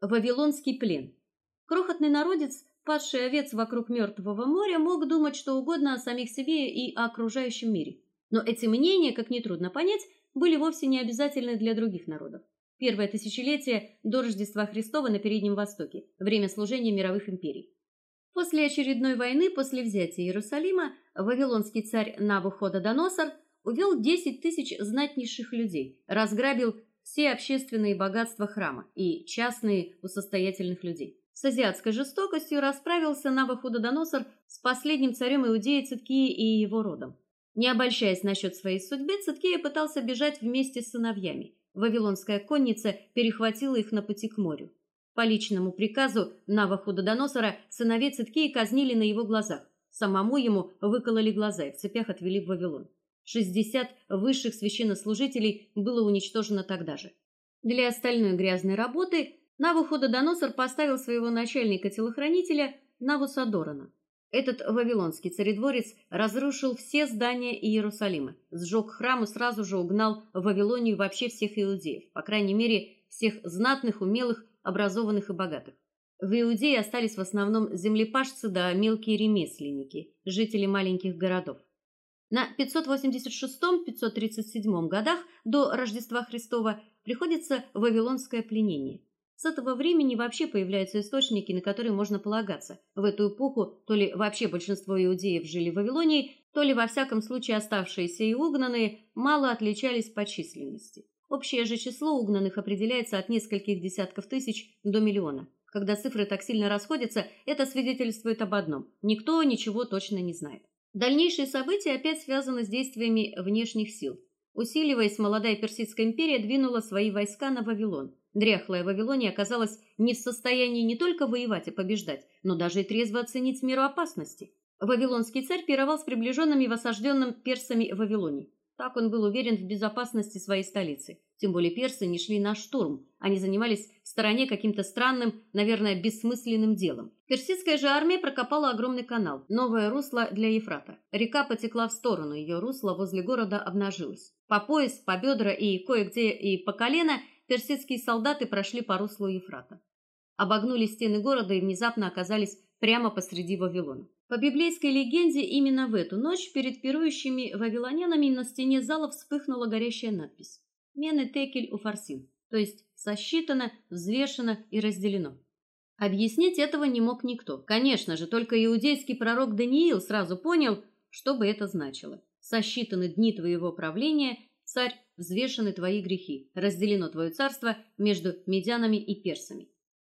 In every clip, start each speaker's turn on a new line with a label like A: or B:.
A: Вавилонский плен. Крохотный народец, пасший овец вокруг мертвого моря, мог думать что угодно о самих себе и о окружающем мире. Но эти мнения, как ни трудно понять, были вовсе не обязательны для других народов. Первое тысячелетие до Рождества Христова на Переднем Востоке, время служения мировых империй. После очередной войны, после взятия Иерусалима, вавилонский царь Навуходоносор увел 10 тысяч знатнейших людей, разграбил все общественные богатства храма и частные у состоятельных людей. С азиатской жестокостью расправился Навуходоносор с последним царем Иудеи Циткии и его родом. Не обольщаясь насчет своей судьбы, Циткия пытался бежать вместе с сыновьями. Вавилонская конница перехватила их на пути к морю. По личному приказу Навуходоносора сыновей Циткии казнили на его глазах. Самому ему выкололи глаза и в цепях отвели в Вавилон. 60 высших священнослужителей было уничтожено тогда же. Для остальной грязной работы Навуходоносор поставил своего начальника-телохранителя Навусадорана. Этот вавилонский царедворец разрушил все здания Иерусалима, сжег храм и сразу же угнал в Вавилонию вообще всех иудеев, по крайней мере, всех знатных, умелых, образованных и богатых. В Иудее остались в основном землепашцы да мелкие ремесленники, жители маленьких городов. На 586-537 годах до Рождества Христова приходится вавилонское пленение. С этого времени вообще появляются источники, на которые можно полагаться. В эту эпоху то ли вообще большинство иудеев жили в Вавилонии, то ли во всяком случае оставшиеся и угнанные мало отличались по численности. Общее же число угнанных определяется от нескольких десятков тысяч до миллиона. Когда цифры так сильно расходятся, это свидетельствует об одном: никто ничего точно не знает. Дальнейшие события опять связаны с действиями внешних сил. Усиливаясь, молодая персидская империя двинула свои войска на Вавилон. Дряхлая Вавилония оказалась не в состоянии не только воевать и побеждать, но даже и трезво оценить меру опасности. Вавилонский царь пировал с приближенными в осажденном персами Вавилоне. Так он был уверен в безопасности своей столицы. Тем более персы не шли на штурм, они занимались в стороне каким-то странным, наверное, бессмысленным делом. Персидская же армия прокопала огромный канал, новое русло для Ефрата. Река потекла в сторону, ее русло возле города обнажилось. По пояс, по бедра и кое-где и по колено персидские солдаты прошли по руслу Ефрата. Обогнули стены города и внезапно оказались прямо посреди Вавилона. По библейской легенде, именно в эту ночь перед пирующими вавилонянами на стене зала вспыхнула горящая надпись: "Мене текель уфарсин", то есть сосчитано, взвешено и разделено. Объяснить этого не мог никто. Конечно же, только иудейский пророк Даниил сразу понял, что бы это значило. Сосчитаны дни твоего правления, царь, взвешены твои грехи, разделено твое царство между медянами и персами.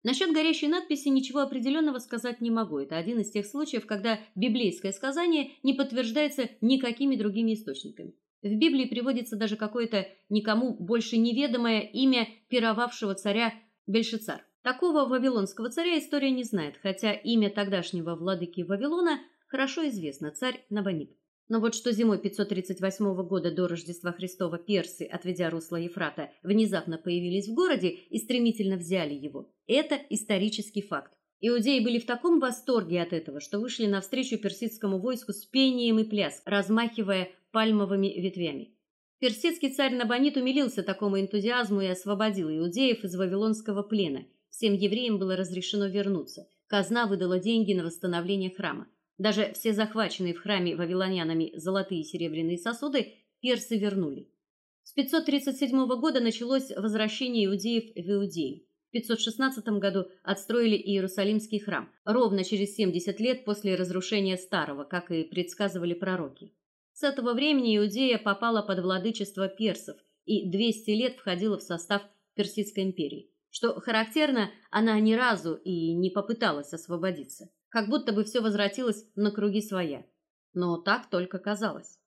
A: Насчет горящей надписи ничего определенного сказать не могу. Это один из тех случаев, когда библейское сказание не подтверждается никакими другими источниками. В Библии приводится даже какое-то никому больше неведомое имя пировавшего царя Бельшицар. Такого вавилонского царя история не знает, хотя имя тогдашнего владыки Вавилона хорошо известно царь Набонид. Но вот что зимой 538 года до Рождества Христова персы, отведя русло Ефрата, внезапно появились в городе и стремительно взяли его. Это исторический факт. Иудеи были в таком восторге от этого, что вышли навстречу персидскому войску с пением и пляс, размахивая пальмовыми ветвями. Персидский царь Набонид умилился такому энтузиазму и освободил иудеев из вавилонского плена. Всем евреям было разрешено вернуться. Казна выдала деньги на восстановление храма. Даже все захваченные в храме вавилонянами золотые и серебряные сосуды персы вернули. С 537 года началось возвращение иудеев в Иудею. В 516 году отстроили Иерусалимский храм, ровно через 70 лет после разрушения старого, как и предсказывали пророки. С этого времени Иудея попала под владычество персов и 200 лет входила в состав Персидской империи. Что характерно, она ни разу и не попыталась освободиться как будто бы все возвратилось на круги своя. Но так только казалось.